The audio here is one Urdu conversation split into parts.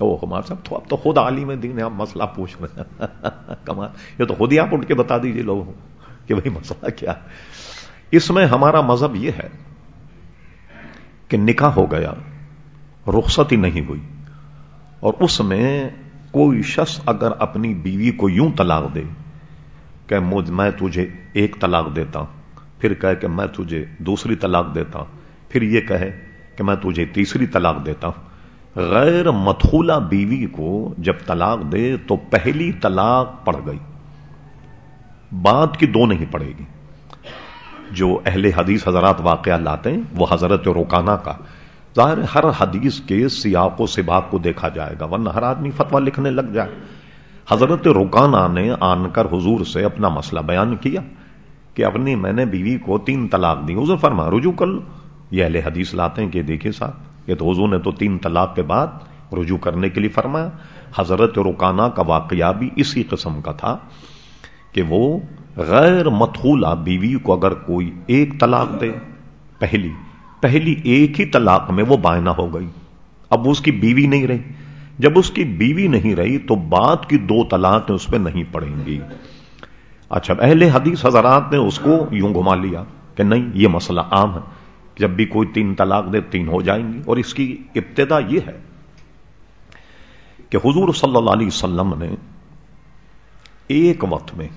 تو وہ ہمارے صاحب، تو اب تو خود عالم دین ہے آپ مسئلہ پوچھ رہے ہیں۔ کمال، یہ تو خود ہی آپ اٹھ کے بتا دیجیے لوگوں کہ بھائی مسئلہ کیا اس میں ہمارا مذہب یہ ہے کہ نکاح ہو گیا، رخصت ہی نہیں ہوئی، اور اس میں کوئی شخص اگر اپنی بیوی کو یوں طلاق دے، کہ مجھ، میں تجھے ایک طلاق دیتا، پھر کہے کہ میں تجھے دوسری طلاق دیتا، پھر یہ کہے کہ میں تجھے تیسری طلاق دیتا۔ ہوں غیر متھولہ بیوی کو جب طلاق دے تو پہلی طلاق پڑ گئی۔ بعد کی دو نہیں پڑے گی۔ جو اہل حدیث حضرات واقعہ لاتے ہیں، وہ حضرت روکانا کا۔ ظاہر ہر حدیث کے سیاق و سباق کو دیکھا جائے گا، ورنہ ہر آدمی فتوا لکھنے لگ جائے۔ حضرت روکانا نے آن کر حضور سے اپنا مسئلہ بیان کیا کہ اپنی میں نے بیوی کو تین طلاق دی۔ حضور فرما، رجوع کر لو۔ یہ اہل حدیث لاتے ہیں کہ دیکھیے صاحب یہ تو حضور نے تو تین طلاق کے بعد رجوع کرنے کے لیے فرمایا۔ حضرت رکانا کا واقعہ بھی اسی قسم کا تھا کہ وہ غیر متھولہ بیوی کو اگر کوئی ایک طلاق دے، پہلی پہلی ایک ہی طلاق میں وہ بائنا ہو گئی۔ اب وہ اس کی بیوی نہیں رہی۔ جب اس کی بیوی نہیں رہی تو بعد کی دو طلاق اس پہ نہیں پڑیں گی۔ اچھا اہل حدیث حضرات نے اس کو یوں گھما لیا کہ نہیں، یہ مسئلہ عام ہے۔ جب بھی کوئی تین طلاق دے تین ہو جائیں گی۔ اور اس کی ابتدا یہ ہے کہ حضور صلی اللہ علیہ وسلم نے ایک وقت میں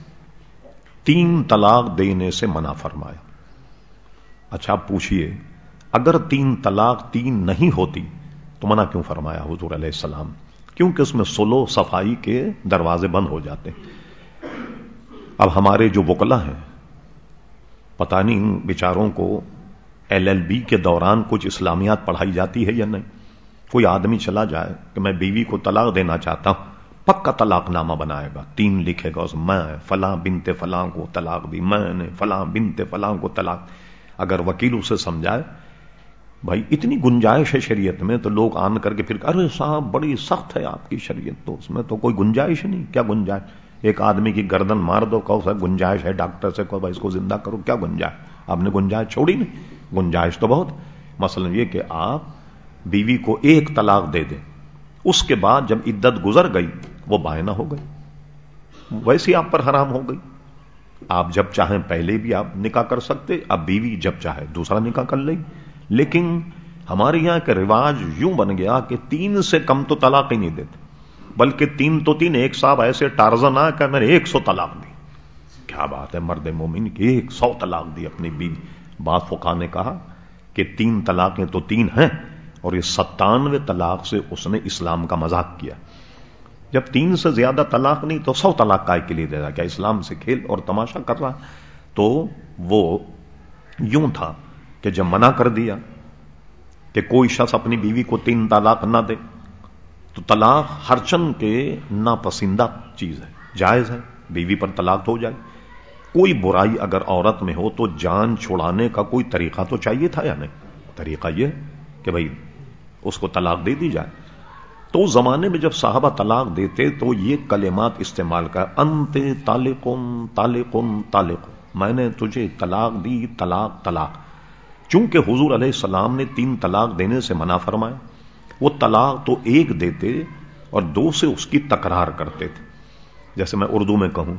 تین طلاق دینے سے منع فرمایا۔ اچھا آپ پوچھئے، اگر تین طلاق تین نہیں ہوتی تو منع کیوں فرمایا حضور علیہ السلام؟ کیونکہ اس میں سلو صفائی کے دروازے بند ہو جاتے اب ہمارے جو وکلا ہیں، پتہ نہیں بیچاروں کو ایل ایل بی کے دوران کچھ اسلامیات پڑھائی جاتی ہے یا نہیں؟ کوئی آدمی چلا جائے کہ میں بیوی کو طلاق دینا چاہتا ہوں، پکا طلاق نامہ بنائے گا، تین لکھے گا اس میں، فلاں بنتے فلاں کو طلاق دی، میں نے فلاں بنتے فلاں کو طلاق۔ اگر وکیل اسے سمجھائے، بھائی اتنی گنجائش ہے شریعت میں تو لوگ آن کر کے پھر ارے صاحب بڑی سخت ہے آپ کی شریعت تو، اس میں تو کوئی گنجائش نہیں، کیا گنجائش؟ ایک آدمی کی گردن مار دو، کہو سر گنجائش ہے، ڈاکٹر سے کہو بھائی اس کو زندہ کرو، کیا گنجائش؟ آپ نے گنجائش چھوڑی نہیں۔ گنجائش تو بہت۔ مثلا یہ کہ آپ بیوی کو ایک طلاق دے دیں، اس کے بعد جب عدت گزر گئی، وہ بائنا ہو گئی۔ ویسی آپ پر حرام ہو گئی۔ آپ جب چاہیں پہلے بھی آپ نکاح کر سکتے، اب بیوی جب چاہے دوسرا نکاح کر لیں لیکن ہمارے یہاں کا رواج یوں بن گیا کہ تین سے کم تو طلاق ہی نہیں دیتے، بلکہ تین تو تین، ایک صاحب ایسے ٹارزن آ کر میں نے ایک سو طلاق دی۔ کیا بات ہے، مرد مومن کی ایک سو طلاق دی اپنی بیوی۔ بات فقا نے کہا کہ تین طلاقیں تو تین ہیں اور یہ ستانوے طلاق سے اس نے اسلام کا مذاق کیا۔ جب تین سے زیادہ طلاق نہیں تو سو طلاق کا کے لیے دے رہا کیا اسلام سے کھیل اور تماشا کر رہا؟ تو وہ یوں تھا کہ جب منع کر دیا کہ کوئی شخص اپنی بیوی کو تین طلاق نہ دے تو طلاق ہر چند کے ناپسندہ چیز ہے، جائز ہے، بیوی پر طلاق ہو جائے۔ کوئی برائی اگر عورت میں ہو تو جان چھوڑانے کا کوئی طریقہ تو چاہیے تھا یا نہیں؟ طریقہ یہ کہ بھائی، اس کو طلاق دے دی جائے۔ تو اس زمانے میں جب صحابہ طلاق دیتے تو یہ کلمات استعمال کر، انت تالکن تالکن تالکن میں نے تجھے طلاق دی، طلاق طلاق۔ چونکہ حضور علیہ السلام نے تین طلاق دینے سے منع فرمایا۔ وہ طلاق تو ایک دیتے اور دو سے اس کی تکرار کرتے تھے۔ جیسے میں اردو میں کہوں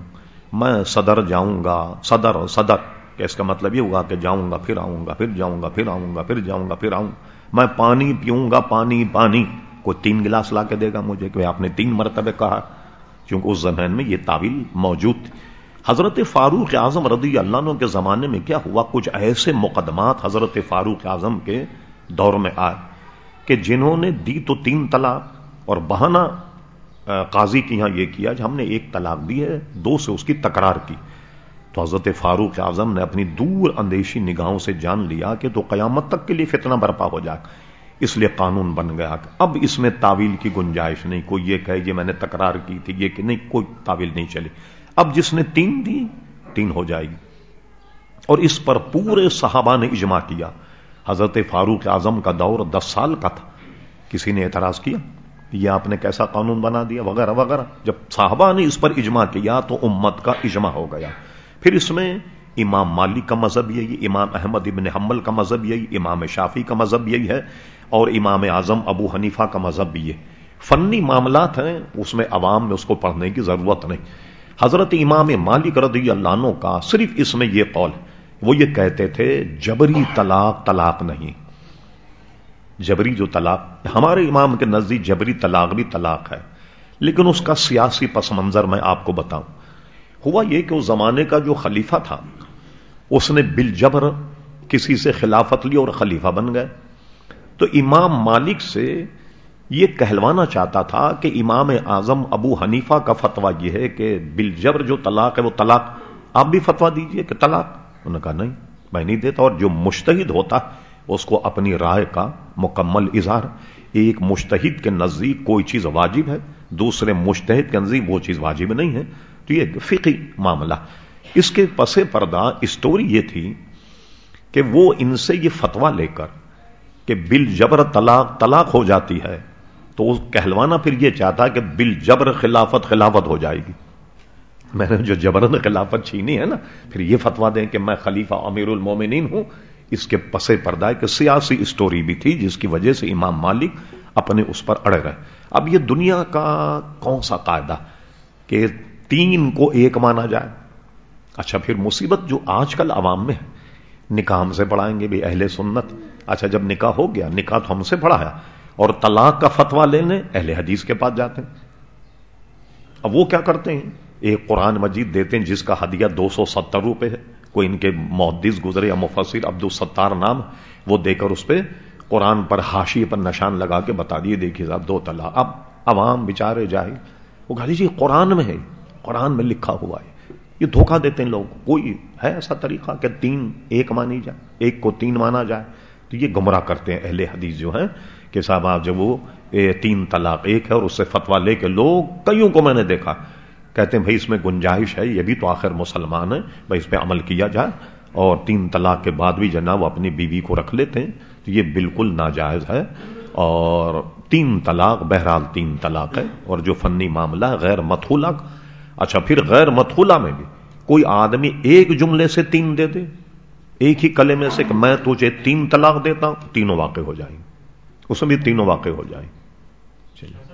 میں صدر جاؤں گا، صدر صدر، کہ اس کا مطلب یہ ہوگا کہ جاؤں گا، پھر آؤں گا، پھر جاؤں گا، پھر آؤں گا، پھر جاؤں گا، پھر آؤں میں پانی پیوں گا، پانی پانی۔ کوئی تین گلاس لا کے دے گا مجھے کہ آپ نے تین مرتبہ کہا کیونکہ اس زمین میں یہ تعویل موجود تھی۔ حضرت فاروق اعظم رضی اللہ عنہ کے زمانے میں کیا ہوا؟ کچھ ایسے مقدمات حضرت فاروق اعظم کے دور میں آئے کہ جنہوں نے دی تو تین طلاق اور بہانہ قاضی کی یہاں یہ کیا جی ہم نے ایک طلاق دی ہے، دو سے اس کی تکرار کی۔ تو حضرت فاروق اعظم نے اپنی دور اندیشی نگاہوں سے جان لیا کہ تو قیامت تک کے لیے فتنہ برپا ہو جائے اس لیے قانون بن گیا۔ اب اس میں تعویل کی گنجائش نہیں۔ کوئی یہ کہے یہ میں نے تکرار کی تھی، یہ کہ نہیں، کوئی تعویل نہیں چلی۔ اب جس نے تین دی، تین ہو جائے گی۔ اور اس پر پورے صحابہ نے اجماع کیا۔ حضرت فاروق اعظم کا دور دس سال کا تھا۔ کسی نے اعتراض کیا؟ یہ آپ نے کیسا قانون بنا دیا، وغیرہ وغیرہ۔ جب صحابہ نے اس پر اجماع کیا تو امت کا اجماع ہو گیا۔ پھر اس میں امام مالک کا مذہب یہی، امام احمد ابن حمل کا مذہب یہی، امام شافی کا مذہب یہی ہے، اور امام اعظم ابو حنیفہ کا مذہب بھی ہے۔ فنی معاملات ہیں، اس میں عوام میں اس کو پڑھنے کی ضرورت نہیں۔ حضرت امام مالک رضی اللہ عنہ کا صرف اس میں یہ قول، وہ یہ کہتے تھے، جبری طلاق طلاق نہیں۔ جبری جو طلاق، ہمارے امام کے نزدیک جبری طلاق بھی طلاق ہے، لیکن اس کا سیاسی پس منظر میں آپ کو بتاؤں۔ ہوا یہ کہ اس زمانے کا جو خلیفہ تھا، اس نے بل جبر کسی سے خلافت لی اور خلیفہ بن گئے۔ تو امام مالک سے یہ کہلوانا چاہتا تھا کہ امام اعظم ابو حنیفہ کا فتویٰ یہ ہے کہ بل جبر جو طلاق ہے، وہ طلاق، آپ بھی فتوا دیجیے کہ طلاق۔ انہوں نے کہا، نہیں، میں نہیں دیتا اور جو مشتحد ہوتا اس کو اپنی رائے کا مکمل اظہار۔ ایک مشتحد کے نزدیک کوئی چیز واجب ہے، دوسرے مشتحد کے نزدیک وہ چیز واجب نہیں ہے۔ تو یہ فقی معاملہ۔ اس کے پس پردہ اسٹوری یہ تھی کہ وہ ان سے یہ فتوا لے کر کہ بل جبر طلاق طلاق ہو جاتی ہے، تو کہلوانا پھر یہ چاہتا کہ بل جبر خلافت خلافت ہو جائے گی۔ میں نے جو جبرن خلافت چھینی ہے نا، پھر یہ فتوا دیں کہ میں خلیفہ امیر المومنین ہوں۔ اس کے پسے پردہ کہ سیاسی اسٹوری بھی تھی، جس کی وجہ سے امام مالک اپنے اس پر اڑے رہے۔ اب یہ دنیا کا کون سا قاعدہ؟ کہ تین کو ایک مانا جائے۔ اچھا پھر مصیبت جو آج کل عوام میں ہے، نکاح ہم سے پڑھائیں گے بھی اہل سنت۔ اچھا جب نکاح ہو گیا، نکاح تو ہم سے پڑھایا اور طلاق کا فتوا لینے اہل حدیث کے پاس جاتے ہیں۔ اب وہ کیا کرتے ہیں؟ ایک قرآن مجید دیتے ہیں، جس کا ہدیہ دو سو ستر روپے ہے۔ کوئی ان کے محدث گزرے یا مفسر عبد الستار نام، وہ دے کر اس پہ قرآن پر ہاشی پر نشان لگا کے بتا دیے، دیکھیے صاحب، دو طلاق۔ اب عوام بےچارے جائے وہ گالی جی قرآن میں ہے، قرآن میں لکھا ہوا ہے۔ یہ دھوکہ دیتے ہیں لوگ۔ کوئی ہے ایسا طریقہ کہ تین، ایک مانی جائے، ایک کو تین مانا جائے؟ تو یہ گمراہ کرتے ہیں اہل حدیث جو ہیں کہ صاحب، آپ جب وہ تین طلاق، ایک ہے اور اس سے فتوا لے کے لوگ، کئیوں کو میں نے دیکھا؟ کہتے ہیں، بھائی، اس میں گنجائش ہے، یہ بھی تو آخر مسلمان ہے بھائی، اس پہ عمل کیا جائے. اور تین طلاق کے بعد بھی جناب وہ اپنی بیوی کو رکھ لیتے ہیں، تو یہ بالکل ناجائز ہے۔ اور تین طلاق، بہرحال تین طلاق ہے، اور جو فنی معاملہ ہے، غیر متھولا اچھا پھر غیر متھولا میں بھی کوئی آدمی ایک جملے سے تین دے دے، ایک ہی کلے میں سے کہ میں تجھے تین طلاق دیتا ہوں، تینوں واقع ہو جائیں اس میں بھی تینوں واقع ہو جائیں چلیے۔